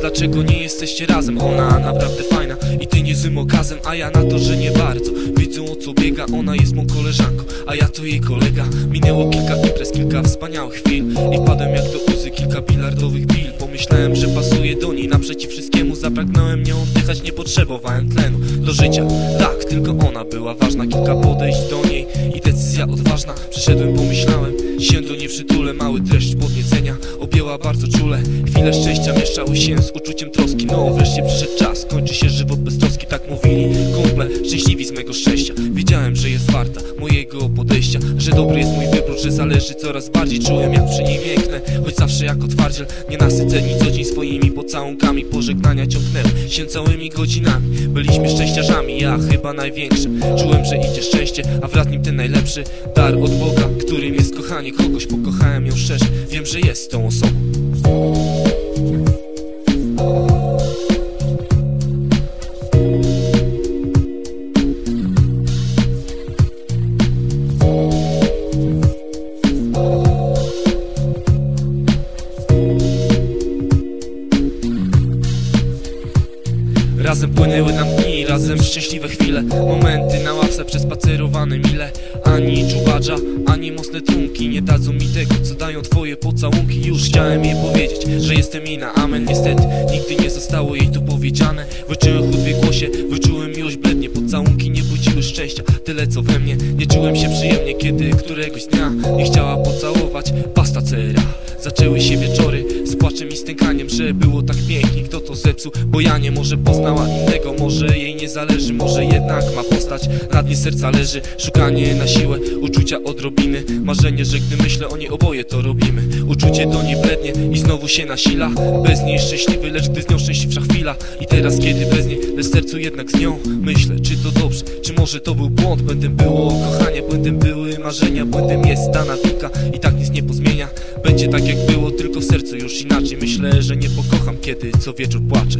Dlaczego nie jesteście razem? Ona naprawdę fajna i ty niezłym okazem A ja na to, że nie bardzo. Widzę o co biega, ona jest mą koleżanką A ja to jej kolega. Minęło kilka imprez, kilka wspaniałych chwil I wpadłem jak do uzy kilka bilardowych bil Pomyślałem, że pasuje do niej Naprzeciw wszystkiemu zapragnąłem nią oddychać Nie potrzebowałem tlenu do życia. Tak, tylko ona była ważna. Kilka podejść do niej i decyzja odważna. Przyszedłem, pomyślałem się do niej przytulę Mały dreszcz podniecenia objęła bardzo czule. Chwile szczęścia mieszały się z uczuciem troski. No wreszcie przyszedł czas, kończy się żywot bez troski Tak mówili kumple, szczęśliwi z mego szczęścia. Wiedziałem, że jest warta mojego podejścia Że dobry jest mój wybór, że zależy coraz bardziej. Czułem jak przy niej mięknę, choć zawsze jak otwardziel Nienasyceni co dzień swoimi pocałunkami Pożegnania ciągnęły się całymi godzinami. Byliśmy szczęściarzami, ja chyba największym. Czułem, że idzie szczęście, a wraz nim ten najlepszy Dar od Boga, którym jest kochanie kogoś Pokochałem ją szczerze, wiem, że jest tą osobą Razem płynęły nam dni, razem szczęśliwe chwile. Momenty na ławce przespacerowane mile. Ani czubadża, ani mocne trunki Nie dadzą mi tego, co dają twoje pocałunki. Już chciałem jej powiedzieć, że jestem jej na amen Niestety, nigdy nie zostało jej to powiedziane. Wyczułem chód w głosie, wyczułem miłość blednie. Pocałunki nie budziły szczęścia, tyle co we mnie. Nie czułem się przyjemnie, kiedy któregoś dnia Nie chciała pocałować, pasta cera Zaczęły się wieczory z płaczem i stękaniem Że było tak pięknie, kto to zepsuł? Bo ja nie może poznała innego. Może jej nie zależy, może jednak ma postać. Na dnie serca leży, szukanie na siłę Uczucia odrobiny, marzenie, że gdy myślę o niej oboje to robimy. Uczucie do niej blednie i znowu się nasila. Bez niej szczęśliwy, lecz gdy z nią szczęśliwsza chwila. I teraz kiedy bez niej, lecz sercu jednak z nią Myślę, czy to dobrze, czy może to był błąd? Błędem było kochanie, błędem były marzenia. Błędem jest dana wika i tak nic nie pozmienia. Będzie tak było, tylko w sercu już inaczej. Myślę, że nie pokocham, kiedy co wieczór płaczę